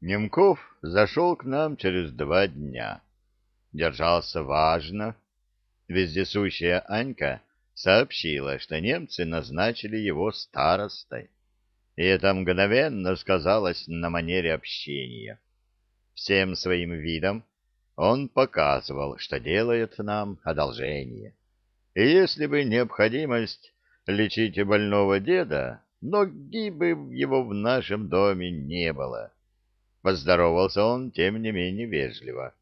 Немков зашел к нам через два дня. Держался важно. Вездесущая Анька сообщила, что немцы назначили его старостой, и это мгновенно сказалось на манере общения. Всем своим видом он показывал, что делает нам одолжение. И если бы необходимость лечить больного деда, ноги бы его в нашем доме не было. Поздоровался он, тем не менее, вежливо.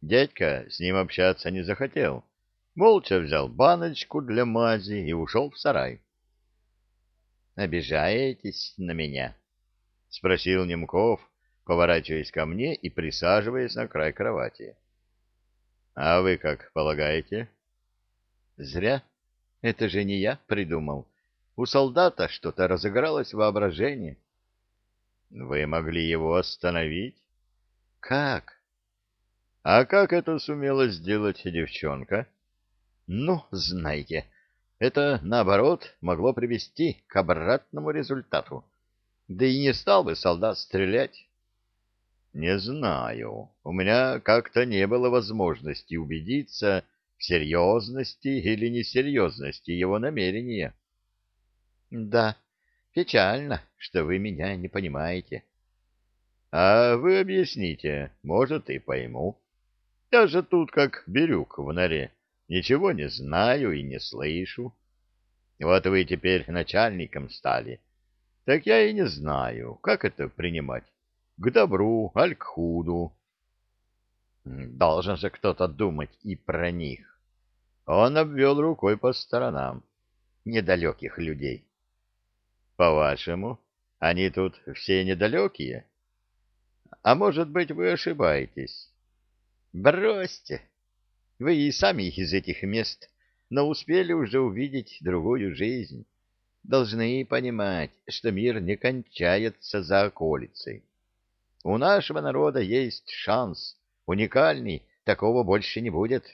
Дядька с ним общаться не захотел. Молча взял баночку для мази и ушел в сарай. — Обижаетесь на меня? — спросил Немков, поворачиваясь ко мне и присаживаясь на край кровати. — А вы как полагаете? — Зря. Это же не я придумал. У солдата что-то разыгралось воображение. — вы могли его остановить? Как? А как это сумела сделать девчонка? Ну, знаете, это, наоборот, могло привести к обратному результату. Да и не стал бы солдат стрелять. Не знаю. У меня как-то не было возможности убедиться в серьезности или несерьезности его намерения. Да, Печально, что вы меня не понимаете. А вы объясните, может, и пойму. Я же тут как берюк в норе, ничего не знаю и не слышу. Вот вы теперь начальником стали. Так я и не знаю, как это принимать. К добру, аль к худу. Должен же кто-то думать и про них. Он обвел рукой по сторонам. Недалеких людей. По-вашему, они тут все недалекие? А может быть, вы ошибаетесь? Бросьте. Вы и сами из этих мест, но успели уже увидеть другую жизнь. Должны понимать, что мир не кончается за околицей. У нашего народа есть шанс, уникальный, такого больше не будет.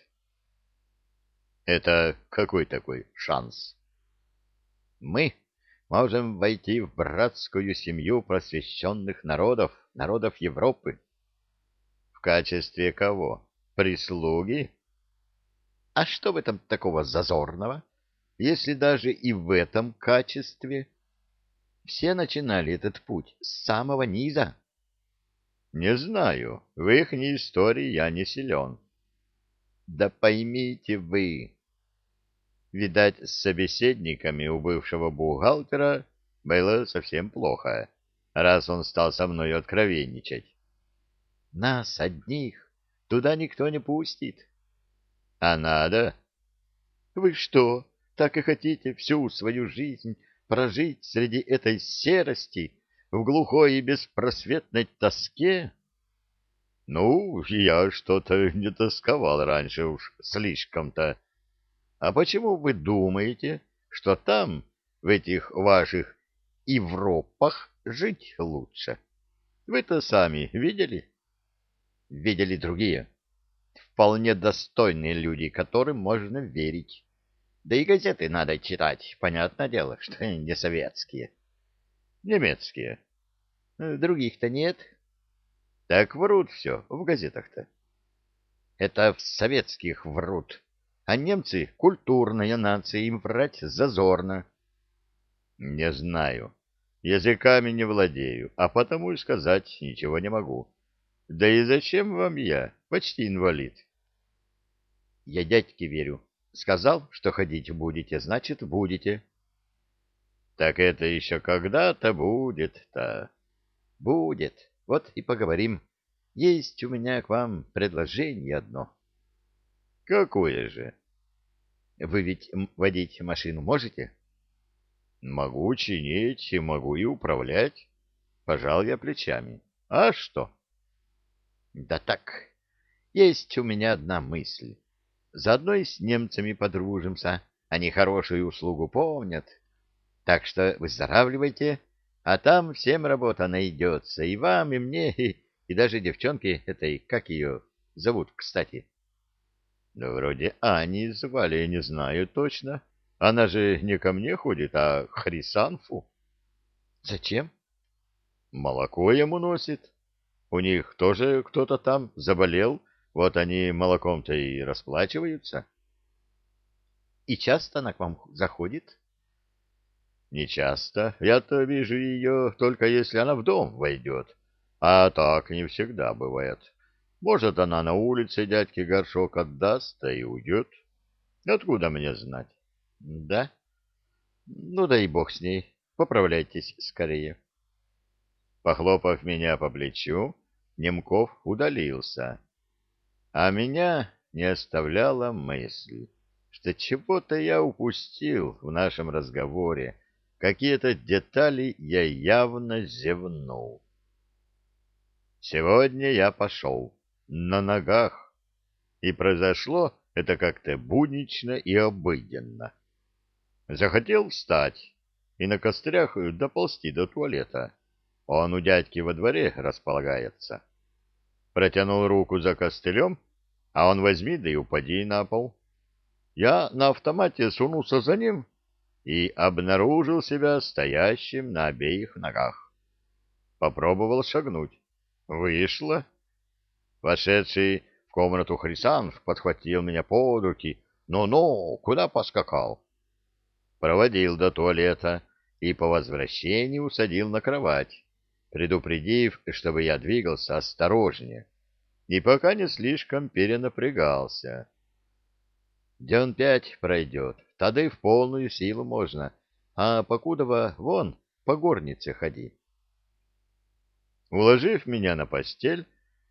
Это какой такой шанс? Мы можем войти в братскую семью просвещенных народов, народов Европы. В качестве кого? Прислуги? А что в этом такого зазорного, если даже и в этом качестве? Все начинали этот путь с самого низа. Не знаю, в их истории я не силен. Да поймите вы, Видать, с собеседниками у бывшего бухгалтера было совсем плохо, раз он стал со мной откровенничать. Нас одних туда никто не пустит. А надо? Вы что, так и хотите всю свою жизнь прожить среди этой серости, в глухой и беспросветной тоске? Ну, я что-то не тосковал раньше уж слишком-то. А почему вы думаете, что там, в этих ваших Европах, жить лучше? Вы-то сами видели? Видели другие. Вполне достойные люди, которым можно верить. Да и газеты надо читать, понятное дело, что не советские. Немецкие. Других-то нет. Так врут все в газетах-то. Это в советских врут а немцы — культурная нация, им врать зазорно. — Не знаю. Языками не владею, а потому и сказать ничего не могу. Да и зачем вам я, почти инвалид? — Я дядьке верю. Сказал, что ходить будете, значит, будете. — Так это еще когда-то будет-то. — Будет. Вот и поговорим. Есть у меня к вам предложение одно. — Какое же? Вы ведь водить машину можете? Могу чинить и могу и управлять. Пожал я плечами. А что? Да так, есть у меня одна мысль. Заодно и с немцами подружимся. Они хорошую услугу помнят. Так что выздоравливайте, а там всем работа найдется. И вам, и мне, и, и даже девчонке этой, как ее зовут, кстати. Да вроде Ани звали, я не знаю точно. Она же не ко мне ходит, а к Хрисанфу. Зачем? Молоко ему носит. У них тоже кто-то там заболел, вот они молоком-то и расплачиваются. — И часто она к вам заходит? — Не часто. Я-то вижу ее только если она в дом войдет. А так не всегда бывает. Может, она на улице дядьке горшок отдаст, да и уйдет. Откуда мне знать? — Да? Ну да и бог с ней. Поправляйтесь скорее. Похлопав меня по плечу, Немков удалился. А меня не оставляла мысль, что чего-то я упустил в нашем разговоре, какие-то детали я явно зевнул. Сегодня я пошел на ногах, и произошло это как-то буднично и обыденно. Захотел встать и на кострях доползти до туалета. Он у дядьки во дворе располагается. Протянул руку за костылем, а он возьми да и упади на пол. Я на автомате сунулся за ним и обнаружил себя стоящим на обеих ногах. Попробовал шагнуть. Вышло. Вошедший в комнату Хрисанф подхватил меня под руки. «Ну-ну, куда поскакал?» Проводил до туалета и по возвращении усадил на кровать предупредив, чтобы я двигался осторожнее и пока не слишком перенапрягался. День пять пройдет, тогда и в полную силу можно, а покудова вон по горнице ходи. Уложив меня на постель,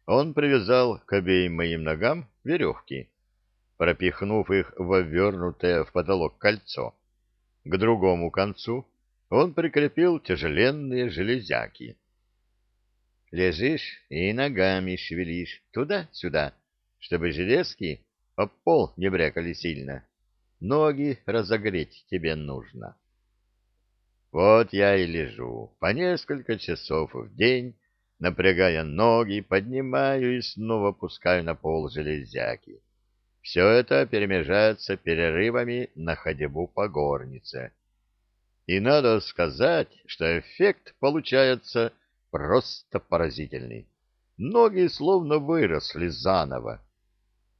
он привязал к обеим моим ногам веревки, пропихнув их в обвернутое в потолок кольцо. К другому концу он прикрепил тяжеленные железяки. Лежишь и ногами шевелишь туда-сюда, чтобы железки об пол не брякали сильно. Ноги разогреть тебе нужно. Вот я и лежу по несколько часов в день, напрягая ноги, поднимаю и снова пускаю на пол железяки. Все это перемежается перерывами на ходьбу по горнице. И надо сказать, что эффект получается просто поразительный. Ноги словно выросли заново.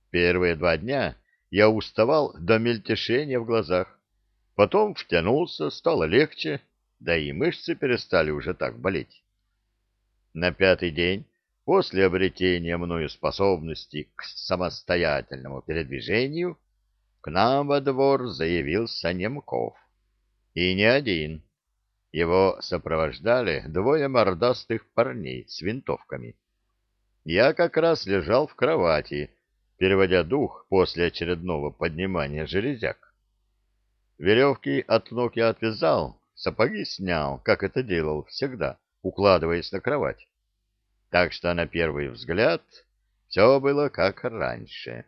Первые два дня я уставал до мельтешения в глазах. Потом втянулся, стало легче, да и мышцы перестали уже так болеть. На пятый день, после обретения мною способности к самостоятельному передвижению, к нам во двор заявился Немков. И не один. Его сопровождали двое мордастых парней с винтовками. Я как раз лежал в кровати, переводя дух после очередного поднимания железяк. Веревки от ног я отвязал, сапоги снял, как это делал всегда, укладываясь на кровать. Так что на первый взгляд все было как раньше.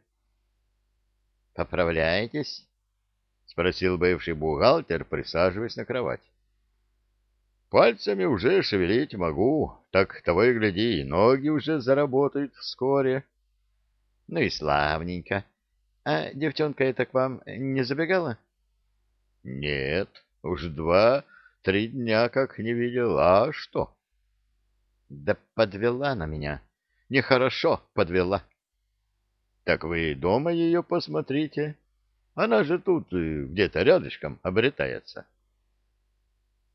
«Поправляетесь?» — спросил бывший бухгалтер, присаживаясь на кровать. Пальцами уже шевелить могу, так того и гляди, ноги уже заработают вскоре. Ну и славненько. А девчонка эта к вам не забегала? Нет, уж два-три дня как не видела. А что? Да подвела она меня. Нехорошо подвела. Так вы дома ее посмотрите. Она же тут э, где-то рядышком обретается.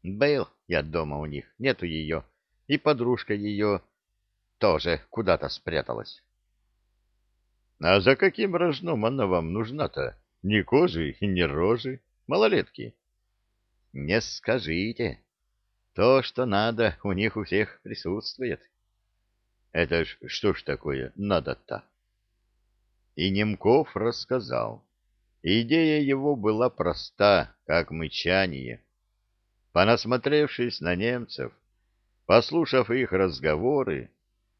Был я дома у них, нету ее, и подружка ее тоже куда-то спряталась. — А за каким рожном она вам нужна-то? Ни кожи ни рожи, малолетки. — Не скажите. То, что надо, у них у всех присутствует. — Это ж что ж такое надо-то? И Немков рассказал. Идея его была проста, как мычание. Понасмотревшись на немцев, послушав их разговоры,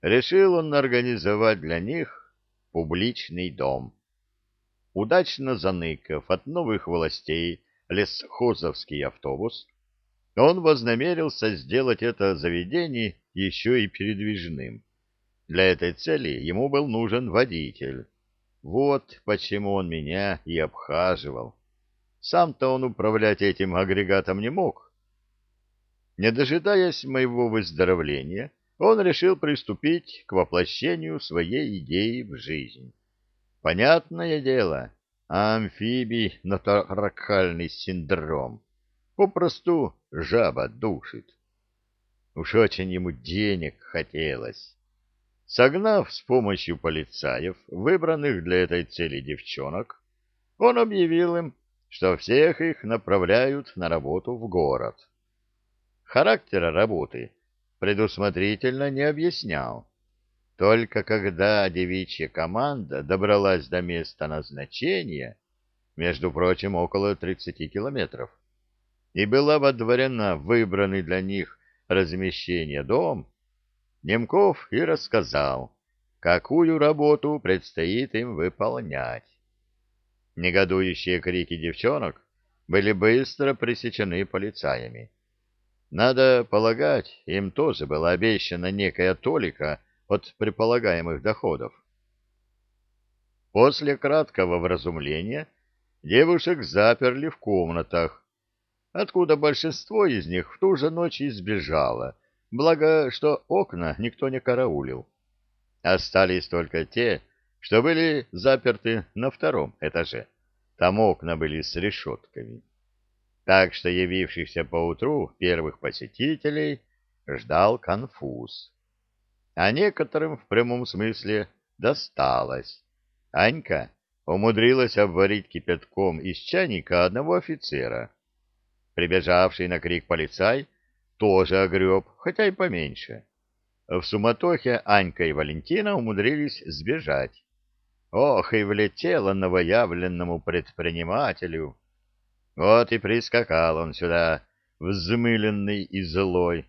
решил он организовать для них публичный дом. Удачно заныкав от новых властей лесхозовский автобус, он вознамерился сделать это заведение еще и передвижным. Для этой цели ему был нужен водитель. Вот почему он меня и обхаживал. Сам-то он управлять этим агрегатом не мог, не дожидаясь моего выздоровления, он решил приступить к воплощению своей идеи в жизнь. Понятное дело, амфибий ноторакальный синдром. Попросту жаба душит. Уж очень ему денег хотелось. Согнав с помощью полицаев, выбранных для этой цели девчонок, он объявил им, что всех их направляют на работу в город. Характера работы предусмотрительно не объяснял. Только когда девичья команда добралась до места назначения, между прочим, около 30 километров, и была водворена выбранный для них размещение дом, Немков и рассказал, какую работу предстоит им выполнять. Негодующие крики девчонок были быстро пресечены полицаями. Надо полагать, им тоже была обещана некая толика от предполагаемых доходов. После краткого вразумления девушек заперли в комнатах, откуда большинство из них в ту же ночь избежало, благо, что окна никто не караулил. Остались только те, что были заперты на втором этаже. Там окна были с решетками. Так что явившихся поутру первых посетителей ждал конфуз. А некоторым в прямом смысле досталось. Анька умудрилась обварить кипятком из чайника одного офицера. Прибежавший на крик полицай тоже огреб, хотя и поменьше. В суматохе Анька и Валентина умудрились сбежать. Ох, и влетело новоявленному предпринимателю. Вот и прискакал он сюда, взмыленный и злой,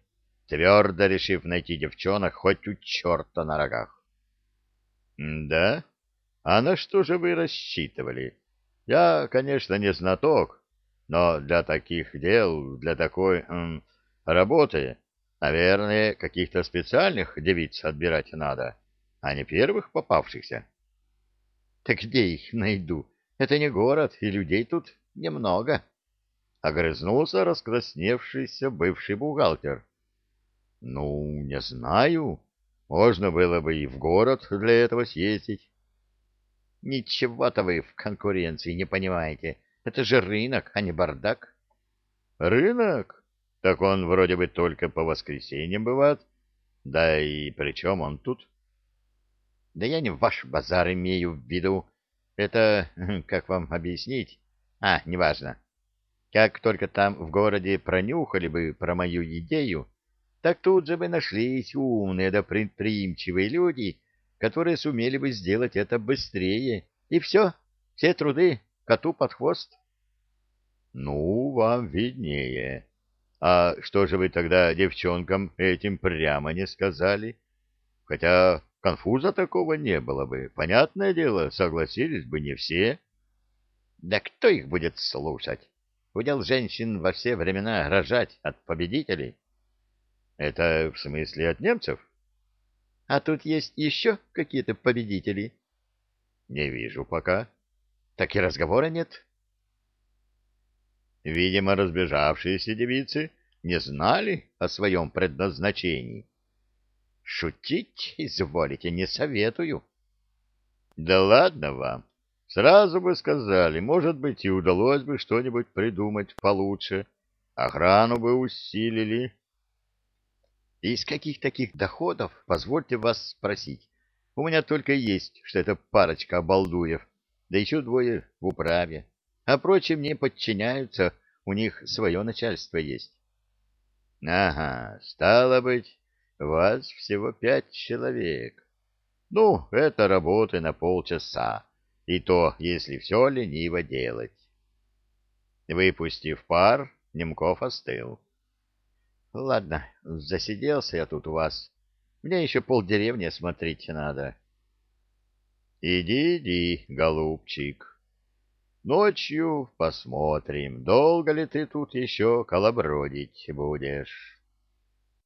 твердо решив найти девчонок хоть у черта на рогах. — Да? А на что же вы рассчитывали? Я, конечно, не знаток, но для таких дел, для такой м, работы, наверное, каких-то специальных девиц отбирать надо, а не первых попавшихся. — Так где их найду? Это не город, и людей тут немного. Огрызнулся раскрасневшийся бывший бухгалтер. — Ну, не знаю. Можно было бы и в город для этого съездить. — Ничего-то вы в конкуренции не понимаете. Это же рынок, а не бардак. — Рынок? Так он вроде бы только по воскресеньям бывает. Да и при чем он тут? Да я не ваш базар имею в виду. Это, как вам объяснить? А, неважно. Как только там в городе пронюхали бы про мою идею, так тут же бы нашлись умные да предприимчивые люди, которые сумели бы сделать это быстрее. И все, все труды коту под хвост. Ну, вам виднее. А что же вы тогда девчонкам этим прямо не сказали? Хотя Конфуза такого не было бы. Понятное дело, согласились бы не все. Да кто их будет слушать? Удел женщин во все времена рожать от победителей. Это в смысле от немцев? А тут есть еще какие-то победители? Не вижу пока. Так и разговора нет. Видимо, разбежавшиеся девицы не знали о своем предназначении Шутить, изволите, не советую. Да ладно вам. Сразу бы сказали, может быть, и удалось бы что-нибудь придумать получше. Охрану бы усилили. Из каких таких доходов, позвольте вас спросить? У меня только есть, что это парочка обалдуев, да еще двое в управе. А прочие мне подчиняются, у них свое начальство есть. Ага, стало быть, вас всего пять человек. Ну, это работы на полчаса, и то, если все лениво делать. Выпустив пар, Немков остыл. — Ладно, засиделся я тут у вас. Мне еще полдеревни смотреть надо. — Иди, иди, голубчик. Ночью посмотрим, долго ли ты тут еще колобродить будешь.